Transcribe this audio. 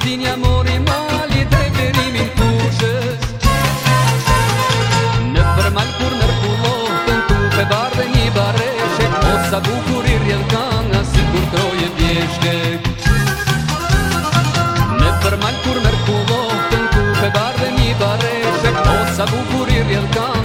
Shtinja mori mali dhe verimin pushës Në përmal kur nërkullon të në tupe bar dhe një bareshe Osa bukur i rjedh ka kur troje pjeshke Në përmal kur nërkullon të në tupe bar dhe një bareshe Osa bukur i